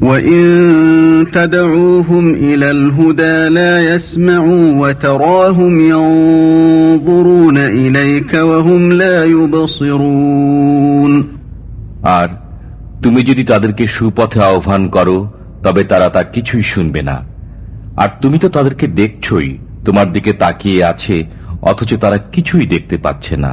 وإن تدعوهم إلى الهدى لا يسمعوا وتراهم ينظرون إليك وهم لا يبصرون আর তুমি যদি তাদেরকে সুপথে আহ্বান করো তবে তারা তা কিছুই শুনবে না আর তুমি তো তাদেরকে দেখছই তোমার দিকে তাকিয়ে আছে অথচ তারা কিছুই দেখতে পাচ্ছে না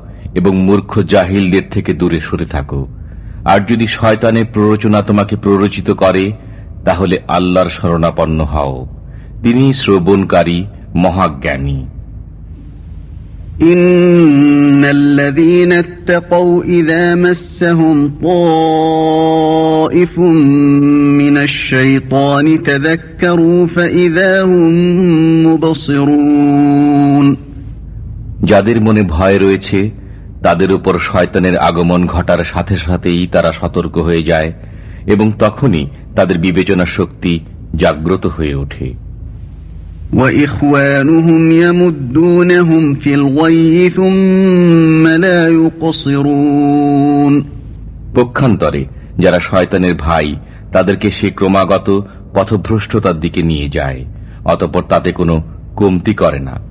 এবং মূর্খ জাহিলদের থেকে দূরে সরে থাকো আর যদি শয়তানের প্ররোচনা তোমাকে প্ররোচিত করে তাহলে আল্লাহর শরণাপন্ন হও তিনি শ্রবণকারী মহাজ্ঞানী إن الذين اتقوا إذا مسهم طائف من الشيطان تذكروا فإذا هم مبصرون যাদের মনে ভয় রয়েছে তাদের উপর শয়তানের আগমন ঘটার সাথে সাথেই তারা সতর্ক হয়ে যায় এবং তখনই তাদের বিবেচনা শক্তি জাগ্রত হয়ে ওঠে। পক্ষান্তরে যারা শয়তানের ভাই তাদেরকে সে ক্রমাগত পথভ্রষ্টতার দিকে নিয়ে যায় অতপর তাতে কোনো কমতি করে না।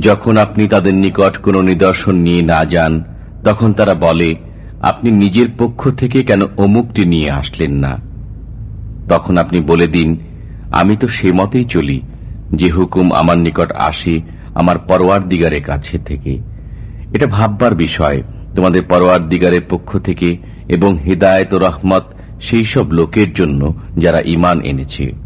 যখন আপনি তাদের নিকট কোনো নিদর্শন নিয়ে না যান, তখন তারা বলে, আপনি নিজের পক্ষ থেকে কেন অমুকটি নিয়ে আসলেন না? তখন আপনি বলে দিন, আমি তো সে মতেই চলি, যে হুকুম আমার নিকট আসে আমার পরোয়ার দিগারের কাছে থেকে। এটা ভাববার বিষয়, তোমাদের পরোয়ার দিগারের পক্ষ থেকে এবং হৃদায়ত রহমত সেই সব লোকের জন্য যারা ইমান এনেছে।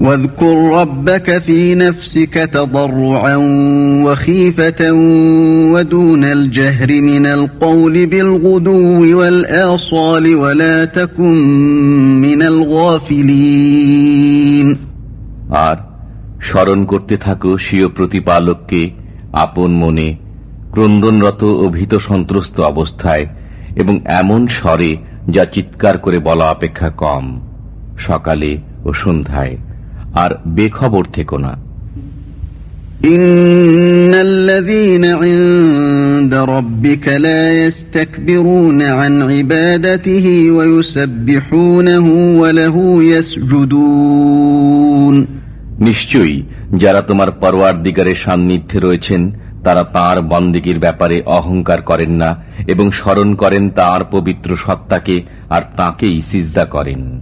واذكر ربك في نفسك تضرعا وخيفة ودون الجهر من القول بالغدو والآصال ولا تكن من الغافلين আর স্মরণ করতে থাকো স্বীয় প্রতিপালককে আপন মনে ক্রন্দনরত ও ভীত সন্ত্রস্ত অবস্থায় এবং এমন স্বরে যা চিৎকার করে বলা অপেক্ষা কম সকালে ও সন্ধ্যায় আর বেখবর থেকো না إن الذين عند ربك لا يستكبرون عن عبادته ويسبحونه وله يسجدون নিশ্চয়ই যারা তোমার পরওয়ার দিগারের সান্নিধ্যে রয়েছেন তারা তার বন্দিগির ব্যাপারে অহংকার করেন না এবং স্মরণ করেন তার পবিত্র সত্তাকে আর তাকেই সিজদা করেন